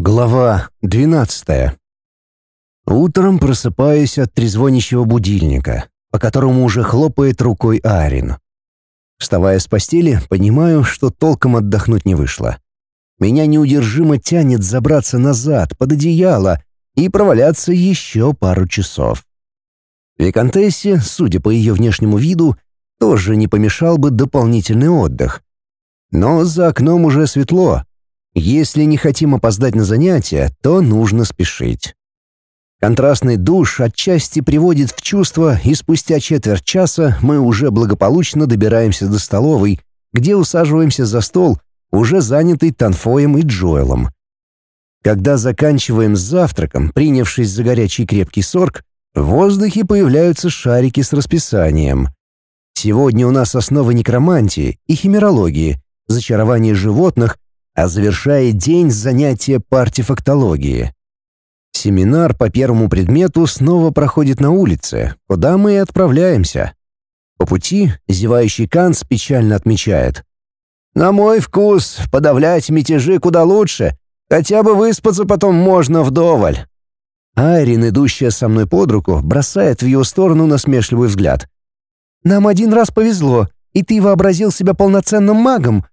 Глава 12. Утром просыпаюсь от трезвонящего будильника, по которому уже хлопает рукой Арин. Вставая с постели, понимаю, что толком отдохнуть не вышло. Меня неудержимо тянет забраться назад, под одеяло, и проваляться еще пару часов. Викантессе, судя по ее внешнему виду, тоже не помешал бы дополнительный отдых. Но за окном уже светло, если не хотим опоздать на занятия, то нужно спешить. Контрастный душ отчасти приводит в чувство, и спустя четверть часа мы уже благополучно добираемся до столовой, где усаживаемся за стол, уже занятый Танфоем и Джоэлом. Когда заканчиваем с завтраком, принявшись за горячий крепкий сорг, в воздухе появляются шарики с расписанием. Сегодня у нас основы некромантии и химерологии, зачарование животных а завершает день занятия по артефактологии. Семинар по первому предмету снова проходит на улице, куда мы и отправляемся. По пути зевающий Канц печально отмечает. «На мой вкус, подавлять мятежи куда лучше, хотя бы выспаться потом можно вдоволь». Айрин, идущая со мной под руку, бросает в ее сторону насмешливый взгляд. «Нам один раз повезло, и ты вообразил себя полноценным магом,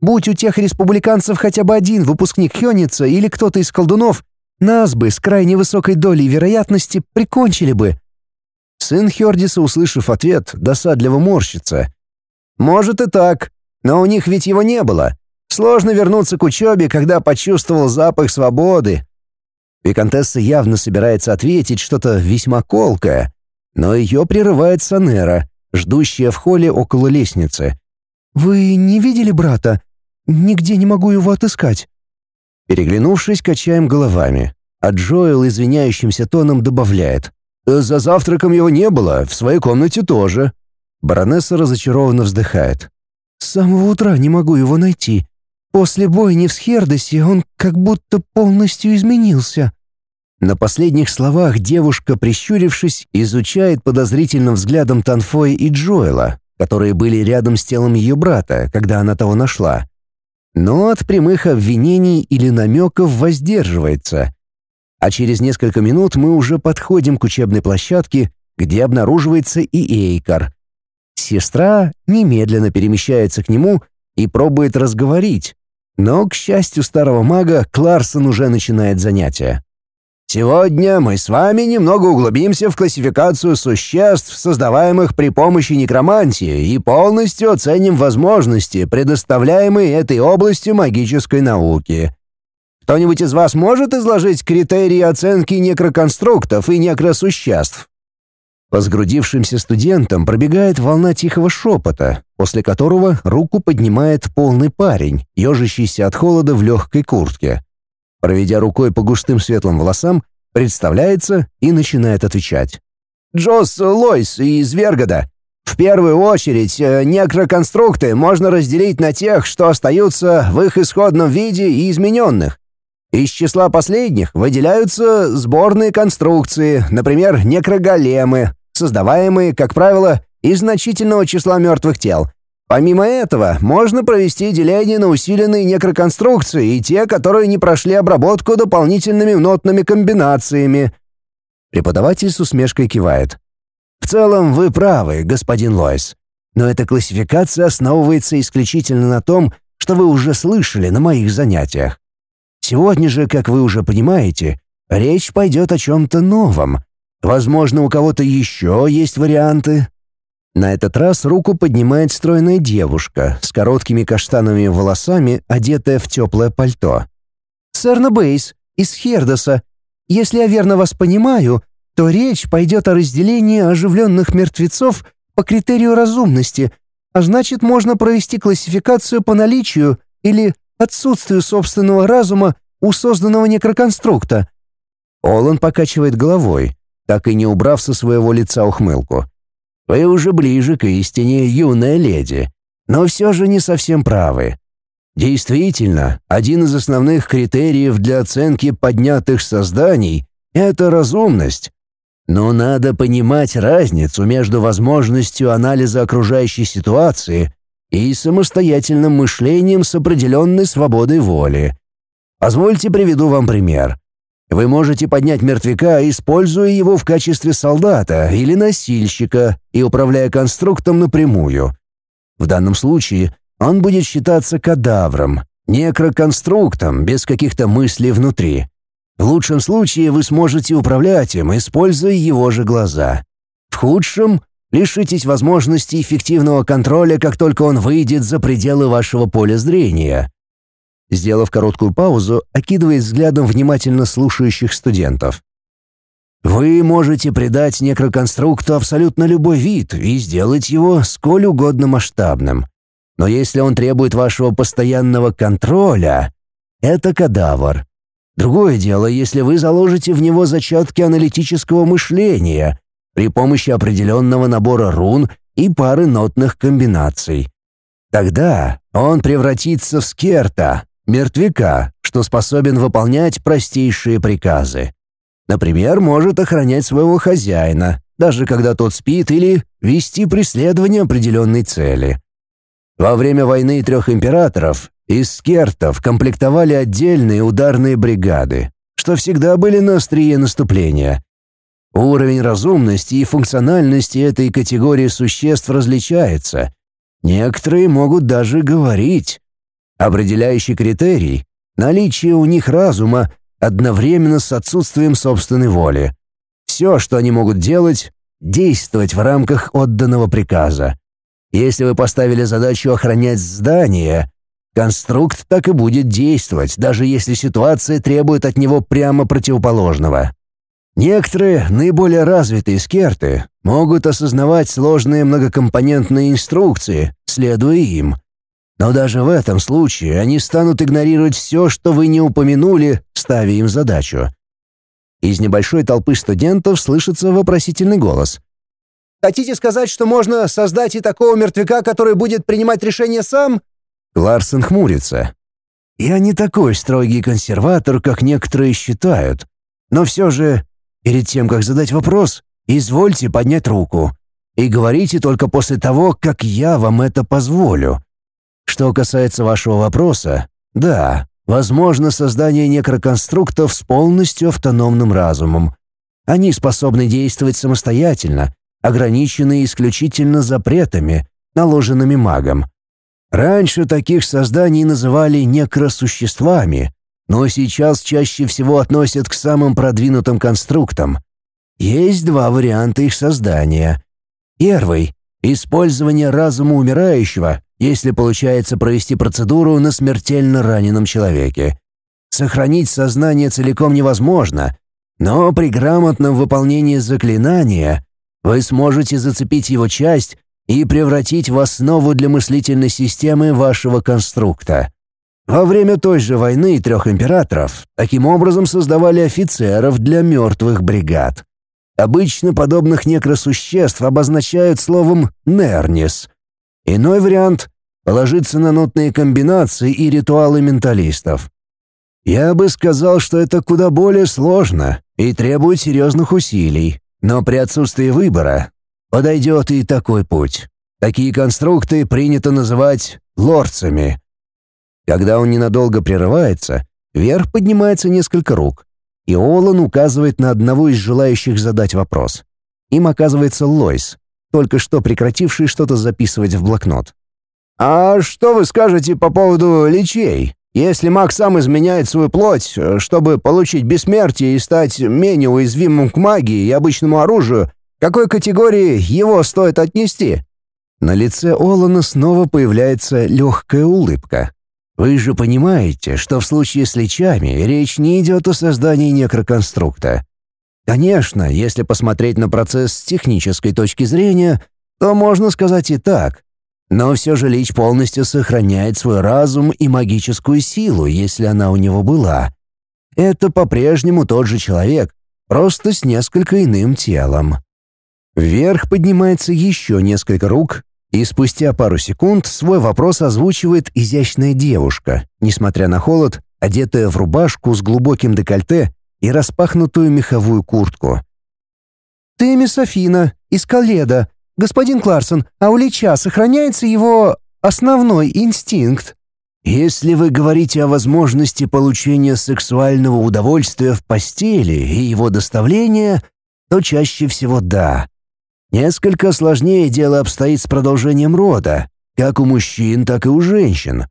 Будь у тех республиканцев хотя бы один выпускник Хёница или кто-то из колдунов, нас бы с крайне высокой долей вероятности прикончили бы». Сын Хёрдиса, услышав ответ, досадливо морщится. «Может и так, но у них ведь его не было. Сложно вернуться к учебе, когда почувствовал запах свободы». Викантесса явно собирается ответить что-то весьма колкое, но ее прерывает Санера, ждущая в холле около лестницы. «Вы не видели брата? Нигде не могу его отыскать». Переглянувшись, качаем головами. А Джоэл извиняющимся тоном добавляет. «За завтраком его не было, в своей комнате тоже». Баронесса разочарованно вздыхает. «С самого утра не могу его найти. После бойни в Схердосе он как будто полностью изменился». На последних словах девушка, прищурившись, изучает подозрительным взглядом Танфоя и Джоэла, которые были рядом с телом ее брата, когда она того нашла но от прямых обвинений или намеков воздерживается. А через несколько минут мы уже подходим к учебной площадке, где обнаруживается и Эйкар. Сестра немедленно перемещается к нему и пробует разговорить, но, к счастью старого мага, Кларсон уже начинает занятия. Сегодня мы с вами немного углубимся в классификацию существ, создаваемых при помощи некромантии, и полностью оценим возможности, предоставляемые этой областью магической науки. Кто-нибудь из вас может изложить критерии оценки некроконструктов и некросуществ? По сгрудившимся студентам пробегает волна тихого шепота, после которого руку поднимает полный парень, ежащийся от холода в легкой куртке. Проведя рукой по густым светлым волосам, представляется и начинает отвечать. «Джосс Лойс из Вергода. В первую очередь, э, некроконструкты можно разделить на тех, что остаются в их исходном виде и измененных. Из числа последних выделяются сборные конструкции, например, некроголемы, создаваемые, как правило, из значительного числа мертвых тел, Помимо этого, можно провести деление на усиленные некроконструкции и те, которые не прошли обработку дополнительными нотными комбинациями. Преподаватель с усмешкой кивает. В целом вы правы, господин Лойс. Но эта классификация основывается исключительно на том, что вы уже слышали на моих занятиях. Сегодня же, как вы уже понимаете, речь пойдет о чем-то новом. Возможно, у кого-то еще есть варианты, на этот раз руку поднимает стройная девушка с короткими каштановыми волосами, одетая в теплое пальто. «Сэрна Бейс, из Хердоса. Если я верно вас понимаю, то речь пойдет о разделении оживленных мертвецов по критерию разумности, а значит, можно провести классификацию по наличию или отсутствию собственного разума у созданного некроконструкта». Олан покачивает головой, так и не убрав со своего лица ухмылку. Вы уже ближе к истине, юная леди, но все же не совсем правы. Действительно, один из основных критериев для оценки поднятых созданий — это разумность. Но надо понимать разницу между возможностью анализа окружающей ситуации и самостоятельным мышлением с определенной свободой воли. Позвольте приведу вам пример. Вы можете поднять мертвяка, используя его в качестве солдата или носильщика и управляя конструктом напрямую. В данном случае он будет считаться кадавром, некроконструктом, без каких-то мыслей внутри. В лучшем случае вы сможете управлять им, используя его же глаза. В худшем — лишитесь возможности эффективного контроля, как только он выйдет за пределы вашего поля зрения. Сделав короткую паузу, окидывает взглядом внимательно слушающих студентов. Вы можете придать некроконструкту абсолютно любой вид и сделать его сколь угодно масштабным. Но если он требует вашего постоянного контроля, это кадавр. Другое дело, если вы заложите в него зачатки аналитического мышления при помощи определенного набора рун и пары нотных комбинаций. Тогда он превратится в скерта, мертвяка, что способен выполнять простейшие приказы. Например, может охранять своего хозяина, даже когда тот спит, или вести преследование определенной цели. Во время войны трех императоров из скертов комплектовали отдельные ударные бригады, что всегда были на острие наступления. Уровень разумности и функциональности этой категории существ различается. Некоторые могут даже говорить. Определяющий критерий — наличие у них разума одновременно с отсутствием собственной воли. Все, что они могут делать — действовать в рамках отданного приказа. Если вы поставили задачу охранять здание, конструкт так и будет действовать, даже если ситуация требует от него прямо противоположного. Некоторые наиболее развитые скерты могут осознавать сложные многокомпонентные инструкции, следуя им — но даже в этом случае они станут игнорировать все, что вы не упомянули, ставя им задачу. Из небольшой толпы студентов слышится вопросительный голос. «Хотите сказать, что можно создать и такого мертвяка, который будет принимать решения сам?» Ларсен хмурится. «Я не такой строгий консерватор, как некоторые считают. Но все же, перед тем, как задать вопрос, извольте поднять руку. И говорите только после того, как я вам это позволю. Что касается вашего вопроса, да, возможно создание некроконструктов с полностью автономным разумом. Они способны действовать самостоятельно, ограниченные исключительно запретами, наложенными магом. Раньше таких созданий называли некросуществами, но сейчас чаще всего относят к самым продвинутым конструктам. Есть два варианта их создания. Первый — использование разума умирающего если получается провести процедуру на смертельно раненом человеке. Сохранить сознание целиком невозможно, но при грамотном выполнении заклинания вы сможете зацепить его часть и превратить в основу для мыслительной системы вашего конструкта. Во время той же войны трех императоров таким образом создавали офицеров для мертвых бригад. Обычно подобных некросуществ обозначают словом «нернис», Иной вариант — положиться на нотные комбинации и ритуалы менталистов. Я бы сказал, что это куда более сложно и требует серьезных усилий, но при отсутствии выбора подойдет и такой путь. Такие конструкты принято называть лорцами. Когда он ненадолго прерывается, вверх поднимается несколько рук, и Олан указывает на одного из желающих задать вопрос. Им оказывается Лойс, только что прекративший что-то записывать в блокнот. «А что вы скажете по поводу лечей? Если маг сам изменяет свою плоть, чтобы получить бессмертие и стать менее уязвимым к магии и обычному оружию, какой категории его стоит отнести?» На лице Олана снова появляется легкая улыбка. «Вы же понимаете, что в случае с лечами речь не идет о создании некроконструкта. Конечно, если посмотреть на процесс с технической точки зрения, то можно сказать и так. Но все же Лич полностью сохраняет свой разум и магическую силу, если она у него была. Это по-прежнему тот же человек, просто с несколько иным телом. Вверх поднимается еще несколько рук, и спустя пару секунд свой вопрос озвучивает изящная девушка, несмотря на холод, одетая в рубашку с глубоким декольте и распахнутую меховую куртку. «Ты мисс Афина, из Каледа. Господин Кларсон, а у Лича сохраняется его основной инстинкт?» Если вы говорите о возможности получения сексуального удовольствия в постели и его доставления, то чаще всего да. Несколько сложнее дело обстоит с продолжением рода, как у мужчин, так и у женщин.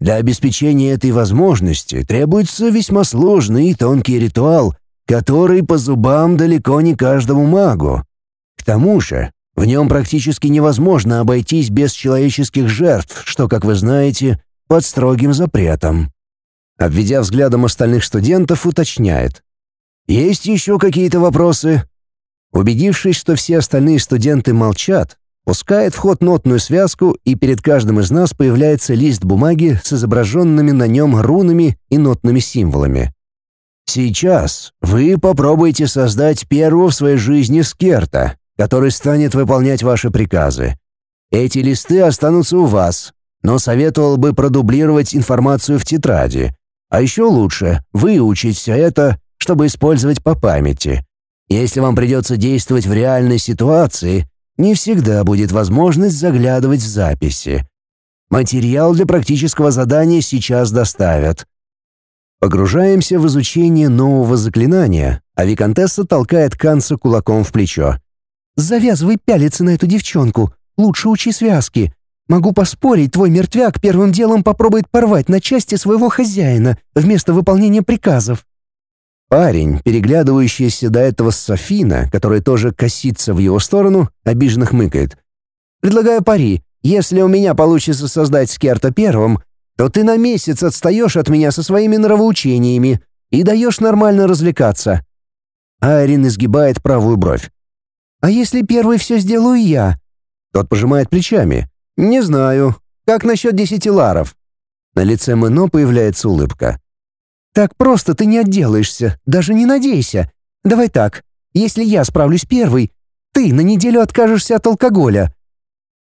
Для обеспечения этой возможности требуется весьма сложный и тонкий ритуал, который по зубам далеко не каждому магу. К тому же, в нем практически невозможно обойтись без человеческих жертв, что, как вы знаете, под строгим запретом. Обведя взглядом остальных студентов, уточняет. «Есть еще какие-то вопросы?» Убедившись, что все остальные студенты молчат, пускает в ход нотную связку, и перед каждым из нас появляется лист бумаги с изображенными на нем рунами и нотными символами. Сейчас вы попробуйте создать первого в своей жизни скерта, который станет выполнять ваши приказы. Эти листы останутся у вас, но советовал бы продублировать информацию в тетради. А еще лучше выучить все это, чтобы использовать по памяти. Если вам придется действовать в реальной ситуации, не всегда будет возможность заглядывать в записи. Материал для практического задания сейчас доставят. Погружаемся в изучение нового заклинания, а Викантесса толкает Канца кулаком в плечо. «Завязывай пялиться на эту девчонку. Лучше учи связки. Могу поспорить, твой мертвяк первым делом попробует порвать на части своего хозяина вместо выполнения приказов». Парень, переглядывающийся до этого с Софина, который тоже косится в его сторону, обиженно хмыкает. «Предлагаю пари. Если у меня получится создать Скерта первым, то ты на месяц отстаешь от меня со своими нравоучениями и даешь нормально развлекаться». Айрин изгибает правую бровь. «А если первый все сделаю я?» Тот пожимает плечами. «Не знаю. Как насчет десяти ларов?» На лице Мэно появляется улыбка. Так просто ты не отделаешься, даже не надейся. Давай так, если я справлюсь первый, ты на неделю откажешься от алкоголя».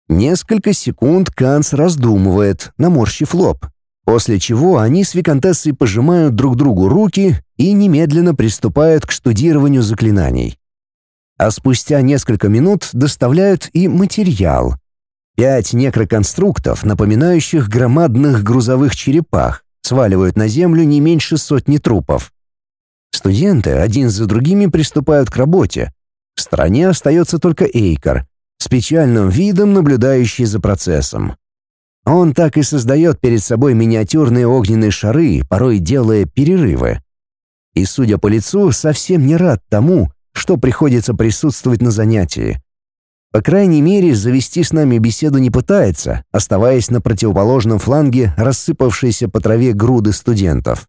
Несколько секунд Канц раздумывает, наморщив лоб, после чего они с Викантессой пожимают друг другу руки и немедленно приступают к штудированию заклинаний. А спустя несколько минут доставляют и материал. Пять некроконструктов, напоминающих громадных грузовых черепах, сваливают на землю не меньше сотни трупов. Студенты один за другими приступают к работе. В стороне остается только Эйкар, с печальным видом наблюдающий за процессом. Он так и создает перед собой миниатюрные огненные шары, порой делая перерывы. И, судя по лицу, совсем не рад тому, что приходится присутствовать на занятии. По крайней мере, завести с нами беседу не пытается, оставаясь на противоположном фланге рассыпавшейся по траве груды студентов.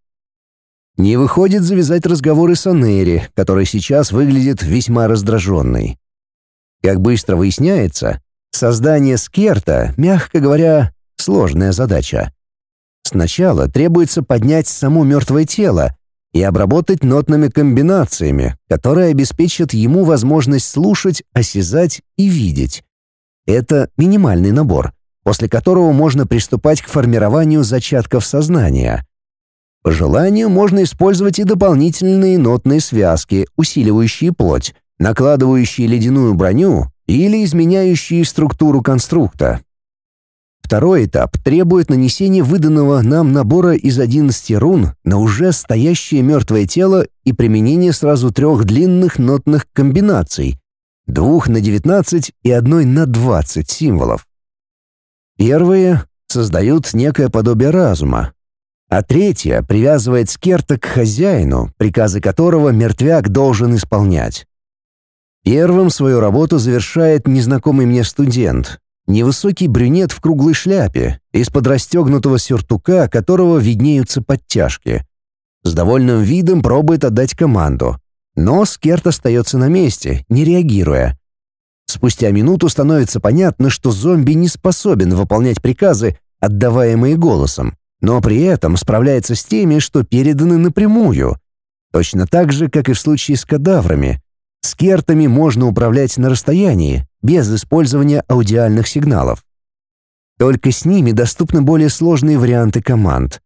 Не выходит завязать разговоры с Анери, которая сейчас выглядит весьма раздраженной. Как быстро выясняется, создание скерта, мягко говоря, сложная задача. Сначала требуется поднять само мертвое тело, и обработать нотными комбинациями, которые обеспечат ему возможность слушать, осязать и видеть. Это минимальный набор, после которого можно приступать к формированию зачатков сознания. По желанию можно использовать и дополнительные нотные связки, усиливающие плоть, накладывающие ледяную броню или изменяющие структуру конструкта. Второй этап требует нанесения выданного нам набора из 11 рун на уже стоящее мертвое тело и применения сразу трех длинных нотных комбинаций, двух на 19 и одной на 20 символов. Первые создают некое подобие разума, а третья привязывает скерта к хозяину, приказы которого мертвяк должен исполнять. Первым свою работу завершает незнакомый мне студент, Невысокий брюнет в круглой шляпе, из-под расстегнутого сюртука, которого виднеются подтяжки. С довольным видом пробует отдать команду. Но Скерт остается на месте, не реагируя. Спустя минуту становится понятно, что зомби не способен выполнять приказы, отдаваемые голосом, но при этом справляется с теми, что переданы напрямую. Точно так же, как и в случае с кадаврами. Скертами можно управлять на расстоянии, без использования аудиальных сигналов. Только с ними доступны более сложные варианты команд.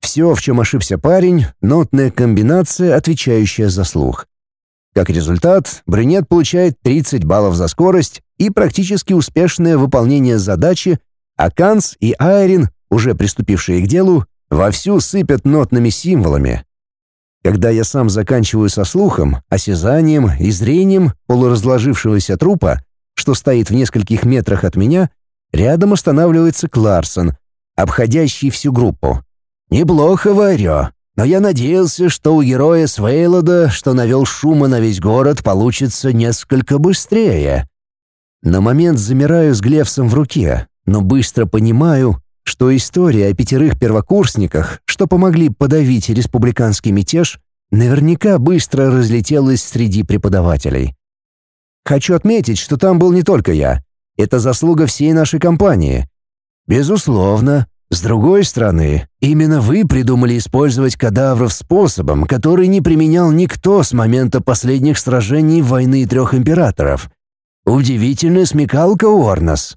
Все, в чем ошибся парень, нотная комбинация, отвечающая за слух. Как результат, брюнет получает 30 баллов за скорость и практически успешное выполнение задачи, а Канс и Айрин уже приступившие к делу, вовсю сыпят нотными символами. Когда я сам заканчиваю со слухом, осязанием и зрением полуразложившегося трупа, что стоит в нескольких метрах от меня, рядом останавливается Кларсон, обходящий всю группу. «Неплохо, Варё, но я надеялся, что у героя Свейлода, что навел шума на весь город, получится несколько быстрее». На момент замираю с Глевсом в руке, но быстро понимаю, что история о пятерых первокурсниках, что помогли подавить республиканский мятеж, наверняка быстро разлетелась среди преподавателей. Хочу отметить, что там был не только я. Это заслуга всей нашей компании. Безусловно. С другой стороны, именно вы придумали использовать кадавров способом, который не применял никто с момента последних сражений войны трех императоров. Удивительная смекалка, Уорнос.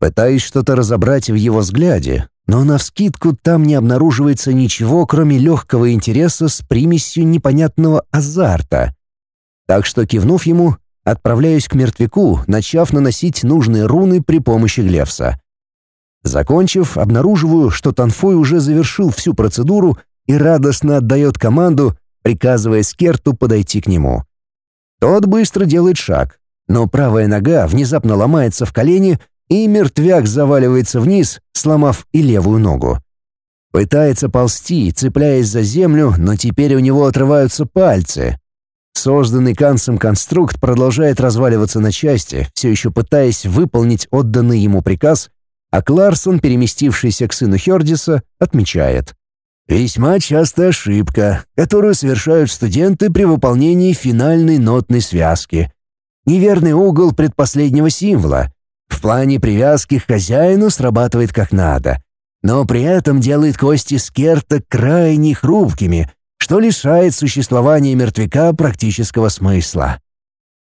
Пытаюсь что-то разобрать в его взгляде, но навскидку там не обнаруживается ничего, кроме легкого интереса с примесью непонятного азарта. Так что, кивнув ему, отправляюсь к мертвяку, начав наносить нужные руны при помощи Глевса. Закончив, обнаруживаю, что Танфой уже завершил всю процедуру и радостно отдает команду, приказывая Скерту подойти к нему. Тот быстро делает шаг, но правая нога внезапно ломается в колени, и мертвяк заваливается вниз, сломав и левую ногу. Пытается ползти, цепляясь за землю, но теперь у него отрываются пальцы. Созданный Кансом конструкт продолжает разваливаться на части, все еще пытаясь выполнить отданный ему приказ, а Кларсон, переместившийся к сыну Хердиса, отмечает. «Весьма частая ошибка, которую совершают студенты при выполнении финальной нотной связки. Неверный угол предпоследнего символа. В плане привязки к хозяину срабатывает как надо, но при этом делает кости скерта крайне хрупкими, что лишает существования мертвяка практического смысла.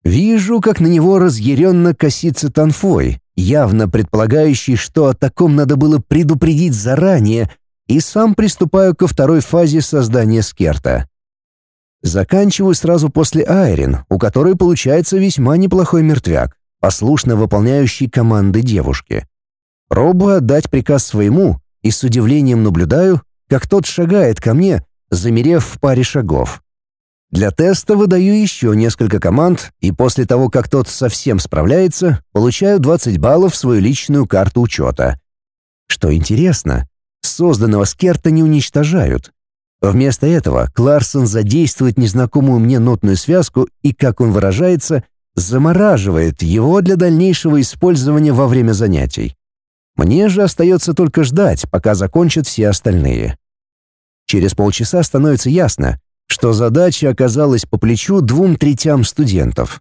Вижу, как на него разъяренно косится Танфой, явно предполагающий, что о таком надо было предупредить заранее, и сам приступаю ко второй фазе создания скерта. Заканчиваю сразу после Айрин, у которой получается весьма неплохой мертвяк, послушно выполняющий команды девушки. Пробую отдать приказ своему и с удивлением наблюдаю, как тот шагает ко мне, замерев в паре шагов. Для теста выдаю еще несколько команд, и после того, как тот совсем справляется, получаю 20 баллов в свою личную карту учета. Что интересно, созданного скерта не уничтожают. Вместо этого Кларсон задействует незнакомую мне нотную связку и, как он выражается, замораживает его для дальнейшего использования во время занятий. Мне же остается только ждать, пока закончат все остальные. Через полчаса становится ясно, что задача оказалась по плечу двум третям студентов.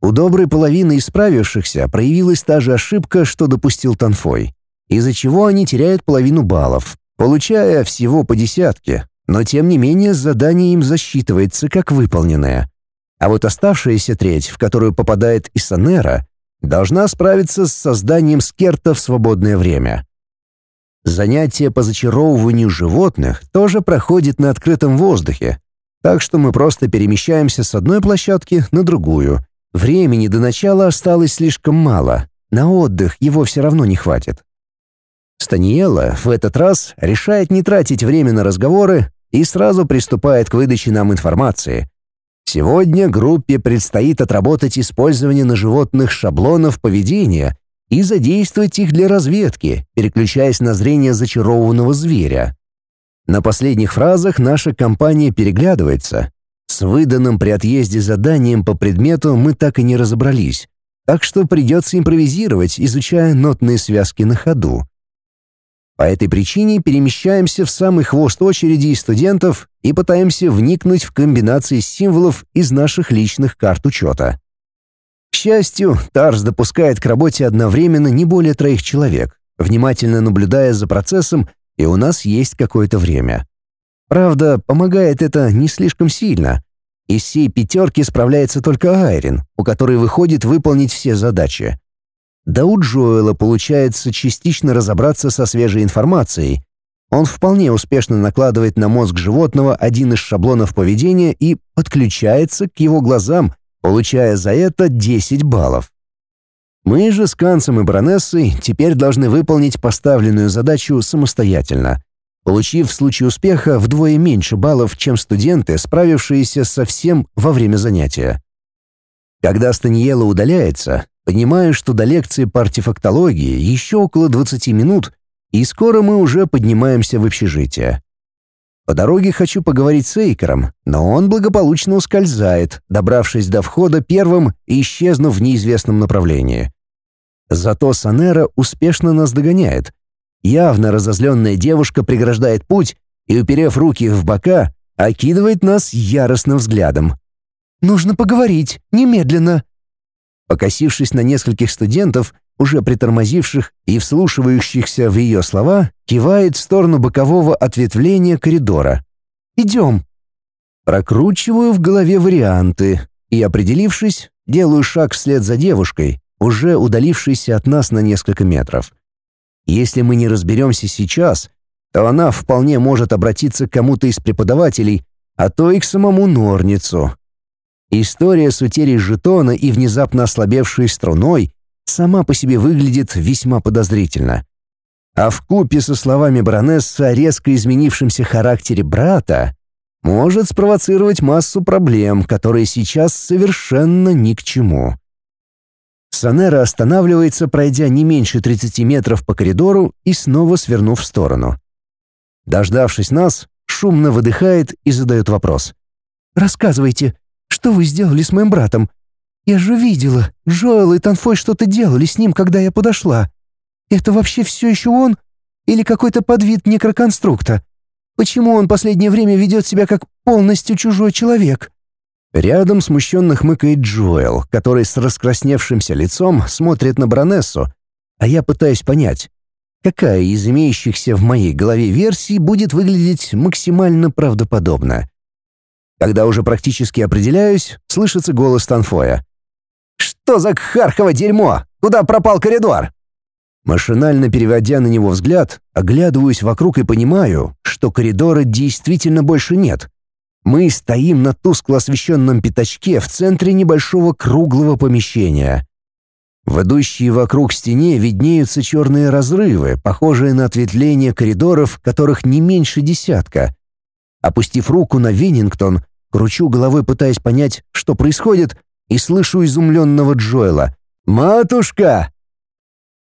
У доброй половины исправившихся проявилась та же ошибка, что допустил Танфой, из-за чего они теряют половину баллов, получая всего по десятке, но тем не менее задание им засчитывается как выполненное. А вот оставшаяся треть, в которую попадает Исанера, должна справиться с созданием скерта в свободное время. Занятие по зачаровыванию животных тоже проходит на открытом воздухе, так что мы просто перемещаемся с одной площадки на другую. Времени до начала осталось слишком мало, на отдых его все равно не хватит. Станиела в этот раз решает не тратить время на разговоры и сразу приступает к выдаче нам информации. Сегодня группе предстоит отработать использование на животных шаблонов поведения и задействовать их для разведки, переключаясь на зрение зачарованного зверя. На последних фразах наша компания переглядывается. С выданным при отъезде заданием по предмету мы так и не разобрались, так что придется импровизировать, изучая нотные связки на ходу. По этой причине перемещаемся в самый хвост очереди студентов и пытаемся вникнуть в комбинации символов из наших личных карт учета. К счастью, Тарс допускает к работе одновременно не более троих человек, внимательно наблюдая за процессом, и у нас есть какое-то время. Правда, помогает это не слишком сильно. Из всей пятерки справляется только Айрин, у которой выходит выполнить все задачи. Да у Джоэла получается частично разобраться со свежей информацией. Он вполне успешно накладывает на мозг животного один из шаблонов поведения и подключается к его глазам, получая за это 10 баллов. Мы же с Канцем и Баронессой теперь должны выполнить поставленную задачу самостоятельно, получив в случае успеха вдвое меньше баллов, чем студенты, справившиеся со всем во время занятия. Когда Станиела удаляется, понимаю, что до лекции по артефактологии еще около 20 минут, и скоро мы уже поднимаемся в общежитие. По дороге хочу поговорить с Эйкером, но он благополучно ускользает, добравшись до входа первым и исчезнув в неизвестном направлении. Зато Санера успешно нас догоняет. Явно разозленная девушка преграждает путь и, уперев руки в бока, окидывает нас яростным взглядом. «Нужно поговорить, немедленно!» Покосившись на нескольких студентов, уже притормозивших и вслушивающихся в ее слова, кивает в сторону бокового ответвления коридора. «Идем». Прокручиваю в голове варианты и, определившись, делаю шаг вслед за девушкой, уже удалившейся от нас на несколько метров. Если мы не разберемся сейчас, то она вполне может обратиться к кому-то из преподавателей, а то и к самому Норницу. История с утерей жетона и внезапно ослабевшей струной сама по себе выглядит весьма подозрительно. А в купе со словами баронессы о резко изменившемся характере брата может спровоцировать массу проблем, которые сейчас совершенно ни к чему. Санера останавливается, пройдя не меньше 30 метров по коридору и снова свернув в сторону. Дождавшись нас, шумно выдыхает и задает вопрос. «Рассказывайте, что вы сделали с моим братом? Я же видела, Джоэл и Танфой что-то делали с ним, когда я подошла. Это вообще все еще он? Или какой-то подвид некроконструкта? Почему он последнее время ведет себя как полностью чужой человек?» Рядом смущенно хмыкает Джоэл, который с раскрасневшимся лицом смотрит на баронессу, а я пытаюсь понять, какая из имеющихся в моей голове версий будет выглядеть максимально правдоподобно. Когда уже практически определяюсь, слышится голос Танфоя. Что за кхархово дерьмо? Куда пропал коридор?» Машинально переводя на него взгляд, оглядываюсь вокруг и понимаю, что коридора действительно больше нет. Мы стоим на тускло освещенном пятачке в центре небольшого круглого помещения. В идущей вокруг стене виднеются черные разрывы, похожие на ответвления коридоров, которых не меньше десятка. Опустив руку на Веннингтон, кручу головой, пытаясь понять, что происходит, и слышу изумленного Джоэла. «Матушка,